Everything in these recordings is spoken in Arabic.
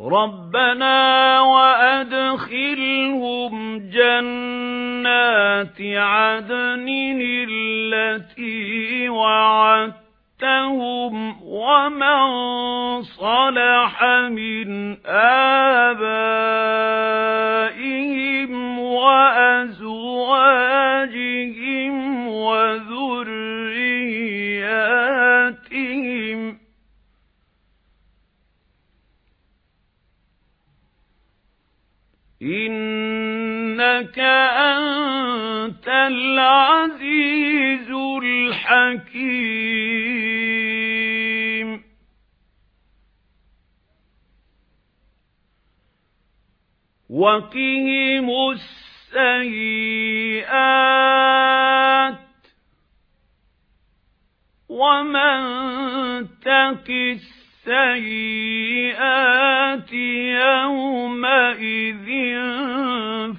رَبَّنَا وَأَدْخِلْهُمْ جَنَّاتِ عَدْنٍ الَّتِي وَعَدتَّهُمْ وَمَن صَلَحَ مِنْ آبَائِهِمْ وَأَزْوَاجِهِمْ إِنَّكَ أَنْتَ الْعَزِيزُ الْحَكِيمُ. وَقِهِمُ السَّيِّئَاتِ وَمَن تَقِ السَّيِّئَاتِ يَوْمَئِذٍ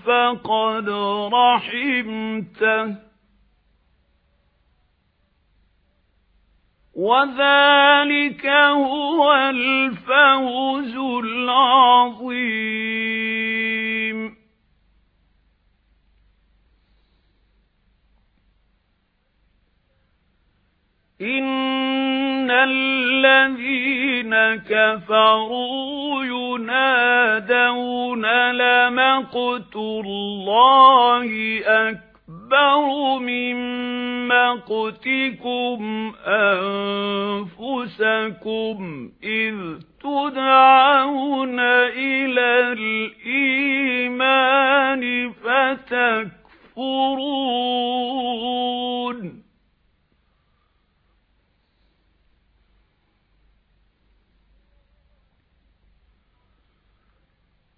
فَقَدْ رَحِمْتَهُ. وَذَلِكَ هُوَ الْفَوْزُ إِنَّ الَّذِينَ كَفَرُوا يُنَادَوْنَ لَمَقْتُ اللَّهِ أَكْبَرُ مِن مَّقْتِكُمْ أَنفُسَكُمْ إِذْ تُدْعَوْنَ إِلَى الْإِيمَانِ فَتَكْفُرُونَ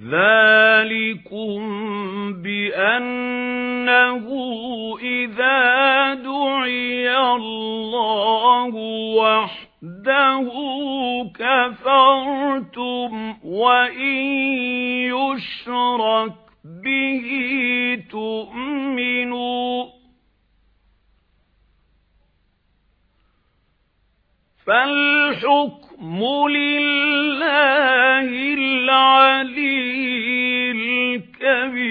ذَلِكُمْ بِأَنَّهُ إِذَا دُعِيَ اللَّهُ وَحْدَهُ كَفَرْتُمْ وَإِن يُشْرَكْ بِهِ تُؤْمِنُوا فَالْحُكْمُ لِلَّهِ الْعَلِيِّ الْكَبِيرِ.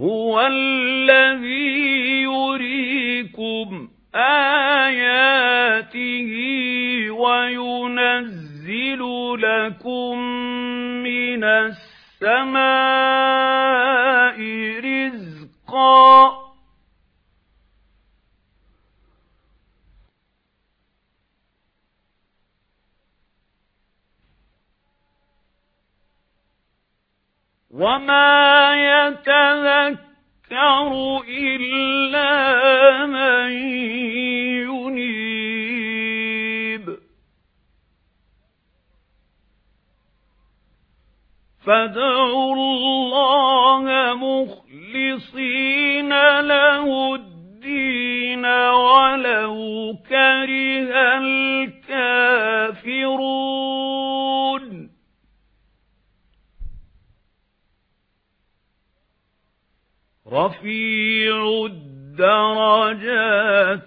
هُوَ الَّذِي يُرِيكُمْ آيَاتِهِ وَيُنَزِّلُ لَكُم مِّنَ السَّمَاءِ رِزْقًا. وَمَا يَتَذَكَّرُ إِلَّا مَن يُنِيبُ فَادْعُوا اللَّهَ مُخْلِصِينَ لَهُ الدِّينَ وَلَوْ كَرِهَ رَفِيعُ الدَّرَجَاتِ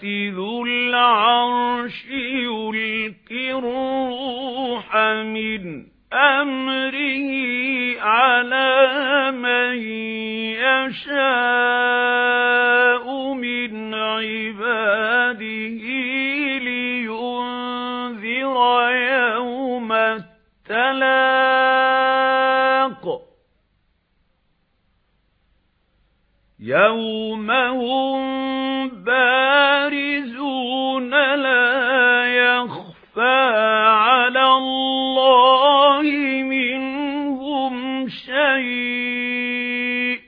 ذُو الْعَرْشِ يُلْقِي الرُّوحَ مِنْ أَمْرِهِ عَلَى مَن يَشَاءُ مِنْ عِبَادِهِ لِيُنذِرَ يَوْمَ التَّلَاقِ يَوْمَ هُمْ بَارِزُونَ لَا يَخْفَى عَلَى اللَّهِ مِنْهُمْ شَيْءٌ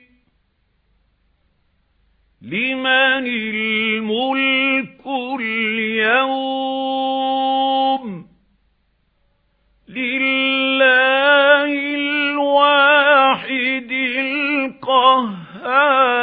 لِمَنِ الْمُلْكُ الْيَوْمَ لِلَّهِ الْوَاحِدِ الْقَهَّارِ